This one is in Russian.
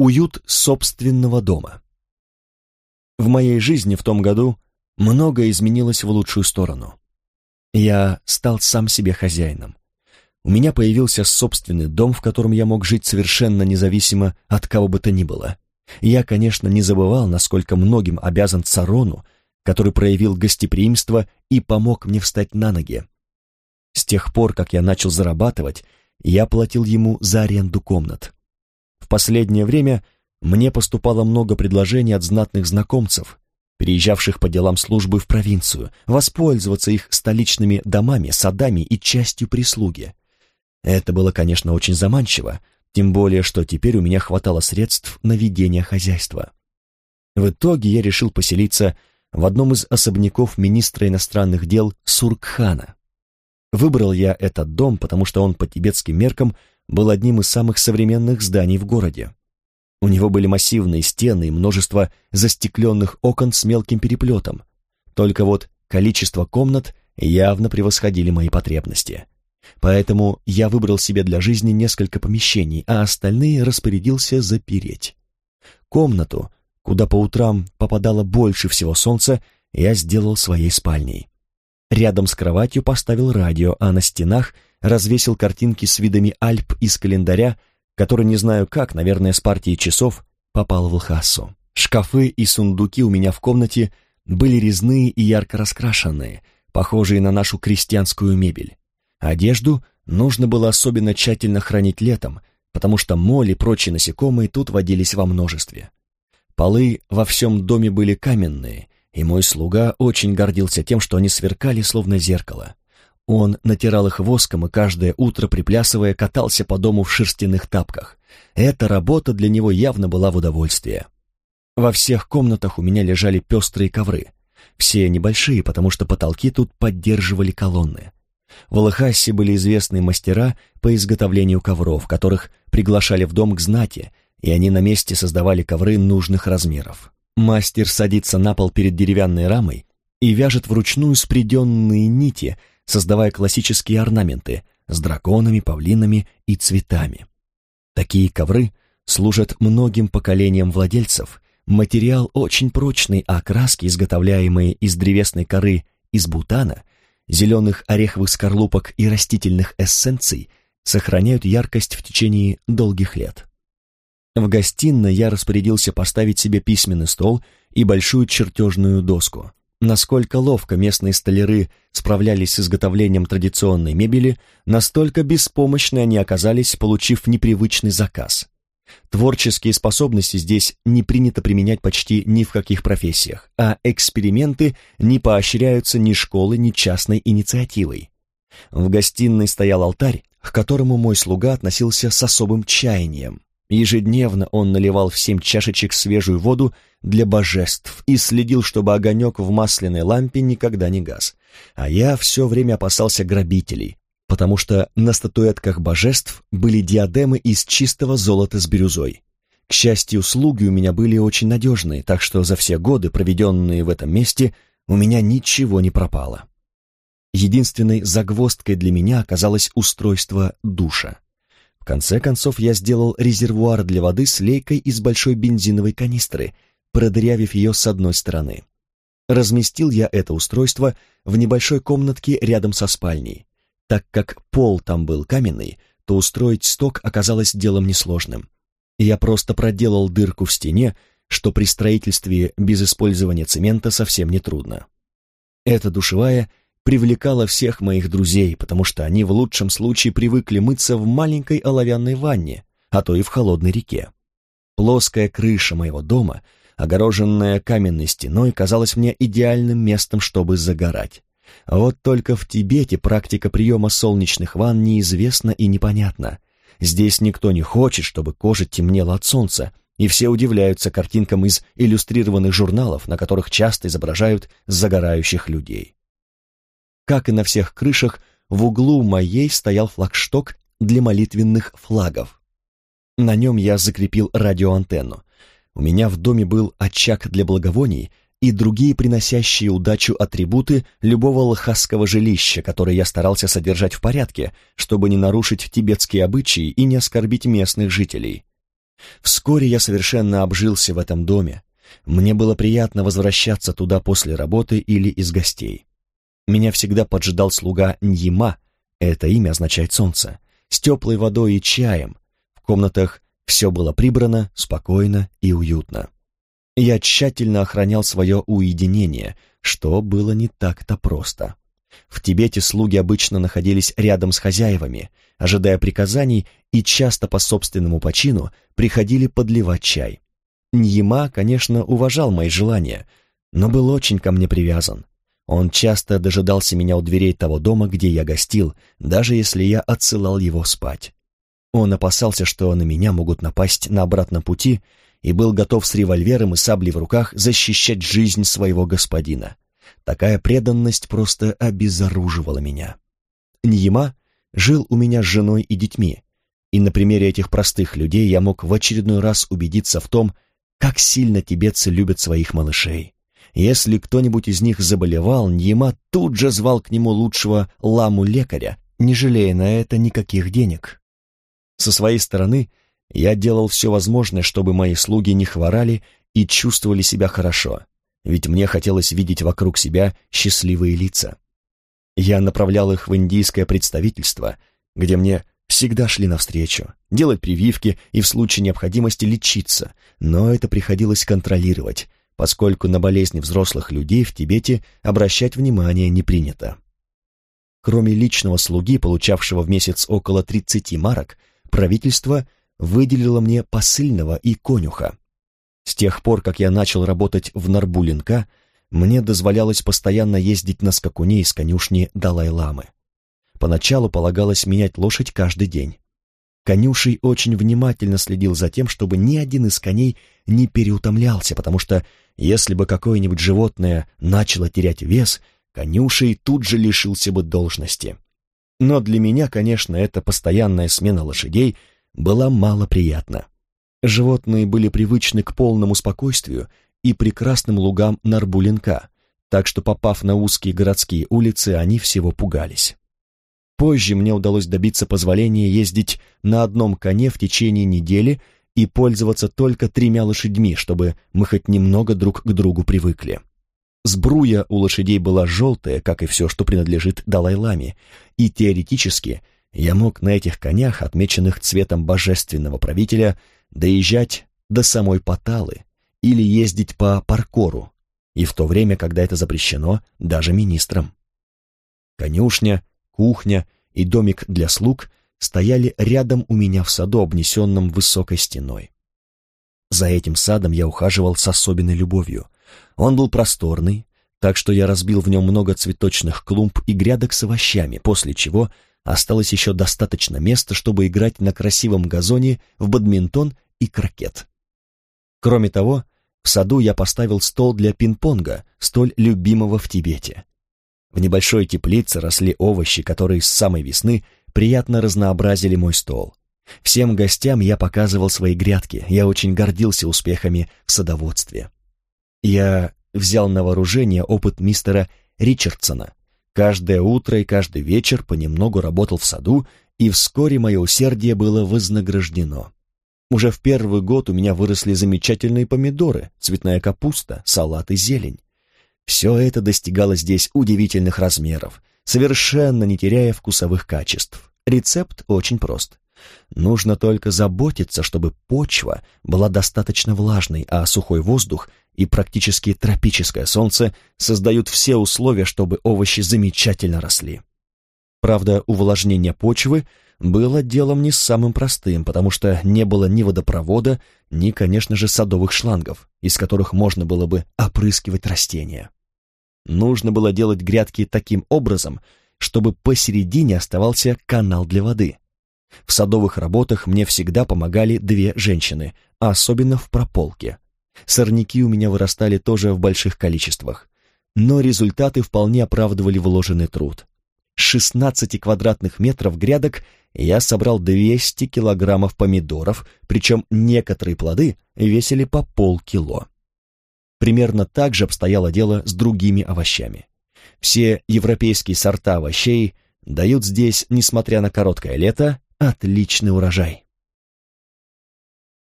Уют собственного дома. В моей жизни в том году многое изменилось в лучшую сторону. Я стал сам себе хозяином. У меня появился собственный дом, в котором я мог жить совершенно независимо от кого бы то ни было. Я, конечно, не забывал, насколько многим обязан Царону, который проявил гостеприимство и помог мне встать на ноги. С тех пор, как я начал зарабатывать, я платил ему за аренду комнат. Последнее время мне поступало много предложений от знатных знакомцев, приезжавших по делам службы в провинцию, воспользоваться их столичными домами, садами и частью прислуги. Это было, конечно, очень заманчиво, тем более, что теперь у меня хватало средств на ведение хозяйства. В итоге я решил поселиться в одном из особняков министра иностранных дел Суркхана. Выбрал я этот дом, потому что он по тибетским меркам был одним из самых современных зданий в городе. У него были массивные стены и множество застекленных окон с мелким переплетом. Только вот количество комнат явно превосходили мои потребности. Поэтому я выбрал себе для жизни несколько помещений, а остальные распорядился запереть. Комнату, куда по утрам попадало больше всего солнца, я сделал своей спальней. Рядом с кроватью поставил радио, а на стенах развесил картинки с видами Альп из календаря который, не знаю как, наверное, с партии часов, попал в Лхасу. Шкафы и сундуки у меня в комнате были резные и ярко раскрашенные, похожие на нашу крестьянскую мебель. Одежду нужно было особенно тщательно хранить летом, потому что моли и прочие насекомые тут водились во множестве. Полы во всем доме были каменные, и мой слуга очень гордился тем, что они сверкали, словно зеркало. Он натирал их воском и каждое утро, приплясывая, катался по дому в шерстяных тапках. Эта работа для него явно была в удовольствие. Во всех комнатах у меня лежали пестрые ковры. Все небольшие, потому что потолки тут поддерживали колонны. В Алахасе были известные мастера по изготовлению ковров, которых приглашали в дом к знати, и они на месте создавали ковры нужных размеров. Мастер садится на пол перед деревянной рамой и вяжет вручную спреденные нити создавая классические орнаменты с драконами, павлинами и цветами. Такие ковры служат многим поколениям владельцев, материал очень прочный, а краски, изготовляемые из древесной коры из бутана, зеленых ореховых скорлупок и растительных эссенций, сохраняют яркость в течение долгих лет. В гостиной я распорядился поставить себе письменный стол и большую чертежную доску. Насколько ловко местные столяры справлялись с изготовлением традиционной мебели, настолько беспомощны они оказались, получив непривычный заказ. Творческие способности здесь не принято применять почти ни в каких профессиях, а эксперименты не поощряются ни школой, ни частной инициативой. В гостиной стоял алтарь, к которому мой слуга относился с особым чаянием. Ежедневно он наливал в семь чашечек свежую воду для божеств и следил, чтобы огонек в масляной лампе никогда не гас. А я все время опасался грабителей, потому что на статуэтках божеств были диадемы из чистого золота с бирюзой. К счастью, слуги у меня были очень надежные, так что за все годы, проведенные в этом месте, у меня ничего не пропало. Единственной загвоздкой для меня оказалось устройство душа. В конце концов я сделал резервуар для воды с лейкой из большой бензиновой канистры, продырявив ее с одной стороны. Разместил я это устройство в небольшой комнатке рядом со спальней. Так как пол там был каменный, то устроить сток оказалось делом несложным. Я просто проделал дырку в стене, что при строительстве без использования цемента совсем не трудно. Эта душевая привлекала всех моих друзей, потому что они в лучшем случае привыкли мыться в маленькой оловянной ванне, а то и в холодной реке. Плоская крыша моего дома, огороженная каменной стеной, казалась мне идеальным местом, чтобы загорать. Вот только в Тибете практика приема солнечных ванн неизвестна и непонятна. Здесь никто не хочет, чтобы кожа темнела от солнца, и все удивляются картинкам из иллюстрированных журналов, на которых часто изображают загорающих людей. Как и на всех крышах, в углу моей стоял флагшток для молитвенных флагов. На нем я закрепил радиоантенну. У меня в доме был очаг для благовоний и другие приносящие удачу атрибуты любого лхасского жилища, которые я старался содержать в порядке, чтобы не нарушить тибетские обычаи и не оскорбить местных жителей. Вскоре я совершенно обжился в этом доме. Мне было приятно возвращаться туда после работы или из гостей. Меня всегда поджидал слуга Ньима, это имя означает солнце, с теплой водой и чаем. В комнатах все было прибрано, спокойно и уютно. Я тщательно охранял свое уединение, что было не так-то просто. В Тибете слуги обычно находились рядом с хозяевами, ожидая приказаний и часто по собственному почину приходили подливать чай. Ньяма, конечно, уважал мои желания, но был очень ко мне привязан. Он часто дожидался меня у дверей того дома, где я гостил, даже если я отсылал его спать. Он опасался, что на меня могут напасть на обратном пути, и был готов с револьвером и саблей в руках защищать жизнь своего господина. Такая преданность просто обезоруживала меня. Ньяма жил у меня с женой и детьми, и на примере этих простых людей я мог в очередной раз убедиться в том, как сильно тибетцы любят своих малышей. Если кто-нибудь из них заболевал, Ньяма тут же звал к нему лучшего ламу-лекаря, не жалея на это никаких денег. Со своей стороны, я делал все возможное, чтобы мои слуги не хворали и чувствовали себя хорошо, ведь мне хотелось видеть вокруг себя счастливые лица. Я направлял их в индийское представительство, где мне всегда шли навстречу, делать прививки и в случае необходимости лечиться, но это приходилось контролировать, поскольку на болезни взрослых людей в Тибете обращать внимание не принято. Кроме личного слуги, получавшего в месяц около 30 марок, правительство выделило мне посыльного и конюха. С тех пор, как я начал работать в Нарбулинка, мне дозволялось постоянно ездить на скакуне из конюшни Далай-ламы. Поначалу полагалось менять лошадь каждый день. Конюший очень внимательно следил за тем, чтобы ни один из коней не переутомлялся, потому что если бы какое-нибудь животное начало терять вес, конюший тут же лишился бы должности. Но для меня, конечно, эта постоянная смена лошадей была малоприятна. Животные были привычны к полному спокойствию и прекрасным лугам Нарбулинка, так что, попав на узкие городские улицы, они всего пугались. Позже мне удалось добиться позволения ездить на одном коне в течение недели и пользоваться только тремя лошадьми, чтобы мы хоть немного друг к другу привыкли. Сбруя у лошадей была желтая, как и все, что принадлежит Далай-ламе, и теоретически я мог на этих конях, отмеченных цветом божественного правителя, доезжать до самой Паталы или ездить по паркору, и в то время, когда это запрещено даже министрам. Конюшня, кухня и домик для слуг стояли рядом у меня в саду, обнесенном высокой стеной. За этим садом я ухаживал с особенной любовью. Он был просторный, так что я разбил в нем много цветочных клумб и грядок с овощами, после чего осталось еще достаточно места, чтобы играть на красивом газоне в бадминтон и крокет. Кроме того, в саду я поставил стол для пинг-понга, столь любимого в Тибете. В небольшой теплице росли овощи, которые с самой весны приятно разнообразили мой стол. Всем гостям я показывал свои грядки, я очень гордился успехами в садоводстве. Я взял на вооружение опыт мистера Ричардсона, Каждое утро и каждый вечер понемногу работал в саду, и вскоре мое усердие было вознаграждено. Уже в первый год у меня выросли замечательные помидоры, цветная капуста, салат и зелень. Все это достигало здесь удивительных размеров, совершенно не теряя вкусовых качеств. Рецепт очень прост. Нужно только заботиться, чтобы почва была достаточно влажной, а сухой воздух и практически тропическое солнце создают все условия, чтобы овощи замечательно росли. Правда, увлажнение почвы было делом не самым простым, потому что не было ни водопровода, ни, конечно же, садовых шлангов, из которых можно было бы опрыскивать растения. Нужно было делать грядки таким образом, чтобы посередине оставался канал для воды. В садовых работах мне всегда помогали две женщины, а особенно в прополке. Сорняки у меня вырастали тоже в больших количествах. Но результаты вполне оправдывали вложенный труд. С 16 квадратных метров грядок я собрал 200 килограммов помидоров, причем некоторые плоды весили по полкило. Примерно так же обстояло дело с другими овощами. Все европейские сорта овощей дают здесь, несмотря на короткое лето, отличный урожай.